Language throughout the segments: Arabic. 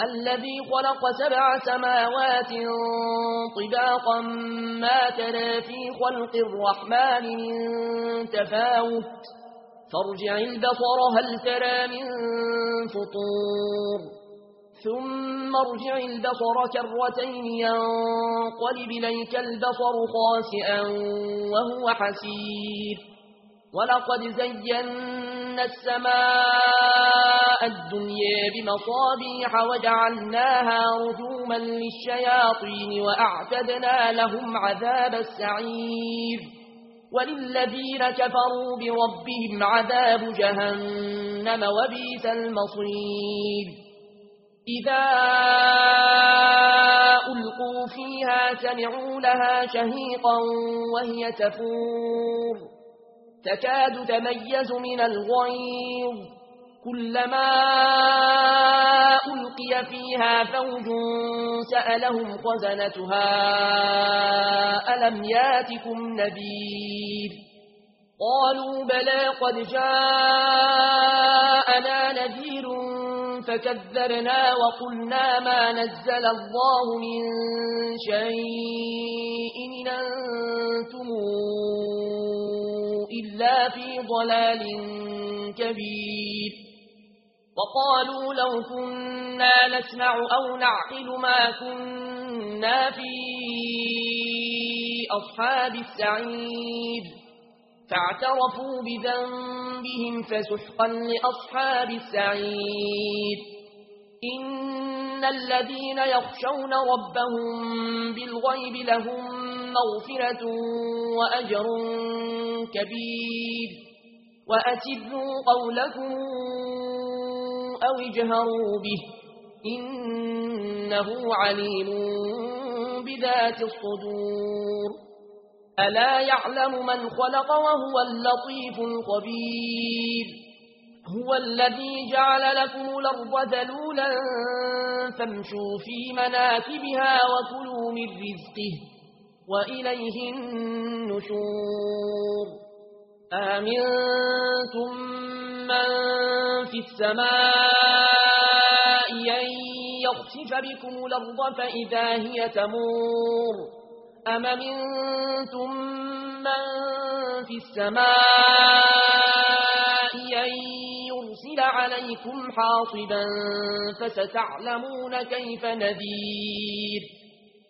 الذي خلق سبع سماوات طباقا ما ترى في خلق الرحمن من تفاوت. فارجع البصر هل ترى من فطور؟ ثم ارجع البصر كرتين ينقلب ليك البصر خاسئا وهو حسير. ولقد زينا السماء الدنيا بمصابيح وجعلناها رجوما للشياطين وأعتدنا لهم عذاب السعير وللذين كفروا بربهم عذاب جهنم وبيت المصير إذا ألقوا فيها سمعوا لها شهيقا وهي تفور تكاد تميز من الغيظ. كلما ألقي فيها فوج سألهم خزنتها ألم ياتكم نبيل قالوا بلى قد جاءنا نذير فكذرنا وقلنا ما نزل الله من شيء إن أنتمون إلا في ضلال كبير. وقالوا لو كنا نسمع أو نعقل ما كنا في أصحاب السعيد فاعترفوا بذنبهم فسحقا لأصحاب السعيد إن الذين يخشون ربهم بالغيب لهم مغفرة وأجر كبير. وأتبوا قولكم أو اجهروا به. إنه عليم بذات الصدور. ألا يعلم من خلق وهو اللطيف الخبير. هو الذي جعل لكم الأرض ذلولا فامشوا في مناكبها وكلوا من رزقه. وإليه النشور آمنتم من في السماء أن يخسف بكم الأرض فإذا هي تمور أم منتم من في السماء أن يرسل عليكم حاصبا فستعلمون كيف نذير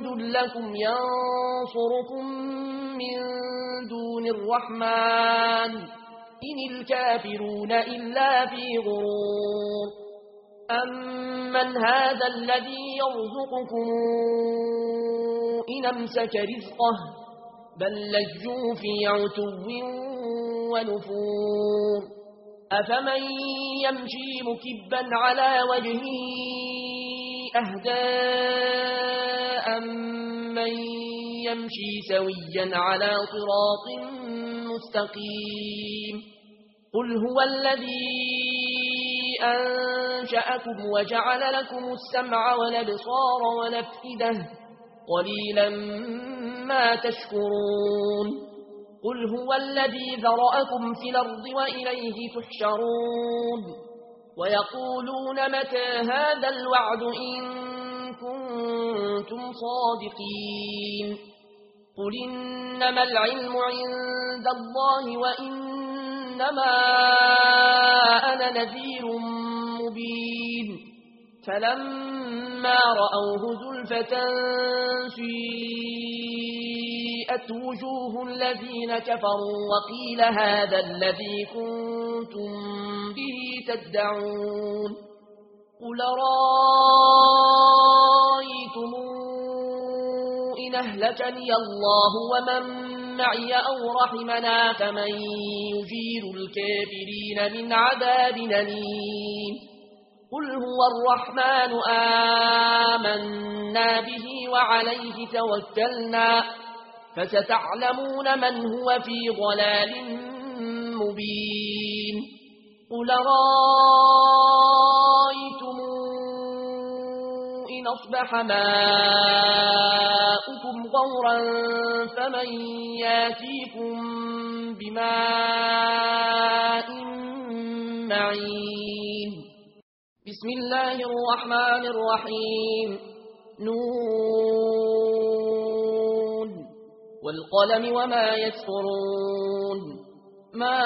يَرْدُدْ لَكُمْ يَنصُرُكُمْ مِنْ دُونِ الرَّحْمَنِ. إِنِ الْكَافِرُونَ إِلَّا فِي غُرُورٍ. أَمَّنْ هَذَا الَّذِي يَرْزُقُكُمْ إِنْ أَمْسَكَ رِزْقَهُ. بَلْ لَجُّوا فِي عُتُوٍّ وَنُفُورٍ. أَفَمَنْ يَمْشِي مُكِبًّا عَلَى وَجْهِهِ أَهْدَى أَمَّنْ يَمْشِي سَوِيًّا عَلَى صِرَاطٍ مُسْتَقِيمٍ قُلْ هُوَ الَّذِي أَنْشَأَكُمْ وَجَعَلَ لَكُمُ السَّمْعَ وَالْأَبْصَارَ وَالْأَفْئِدَةَ قَلِيلًا مَا تَشْكُرُونَ قل هو الذي ذرأكم في الأرض وإليه تحشرون ويقولون متى هذا الوعد إن كنتم صادقين. قل إنما العلم عند الله وإنما أنا نذير مبين. فلما رأوه زلفة سيئت وجوه الذين كفروا وقيل هذا الذي كنتم به تدعون. قل رأى إن أهلكني الله ومن معي أو رحمنا فمن يجير الكافرين من عذاب نليم قل هو الرحمن آمنا به وعليه توكلنا. فستعلمون من هو في ضلال مبين. قل رأيتم إن أصبح مات يَأْتِكُمْ غَوْرًا فَمَنْ يَأْتِيكُمْ بِمَاءٍ مَعِينٍ بسم الله الرحمن الرحيم نون والقلم وما يسفرون ما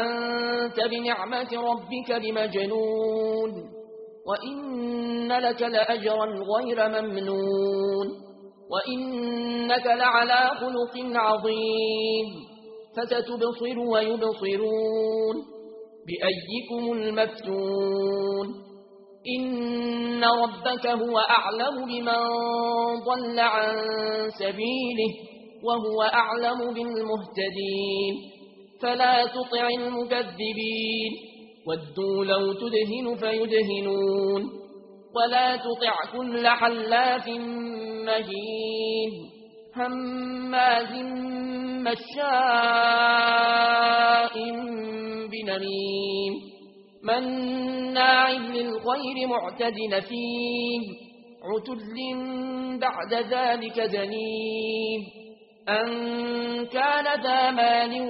أنت بنعمة ربك بمجنون وإن لك لأجرا غير ممنون وإنك لعلى خلق عظيم فستبصر ويبصرون بأيكم المفتون إن ربك هو أعلم بمن ضل عن سبيله وهو أعلم بالمهتدين فلا تطع المكذبين ودوا لو تدهن فيدهنون ولا تطع كل حلاف مهين هماز مشاء بنميم مناع للغير معتد نفيم عتل بعد ذلك زنيم أن كان ذا مال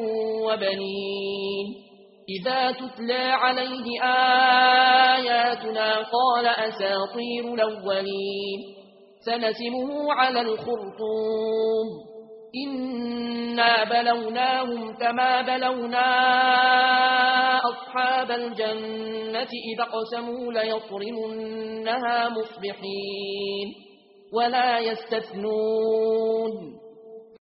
وبنين إذا تتلى عليه آياتنا قال أساطير الأولين سنسمه على الخرطوم إنا بلوناهم كما بلونا أصحاب الجنة إذا قسموا ليطرمنها مصبحين ولا يستثنون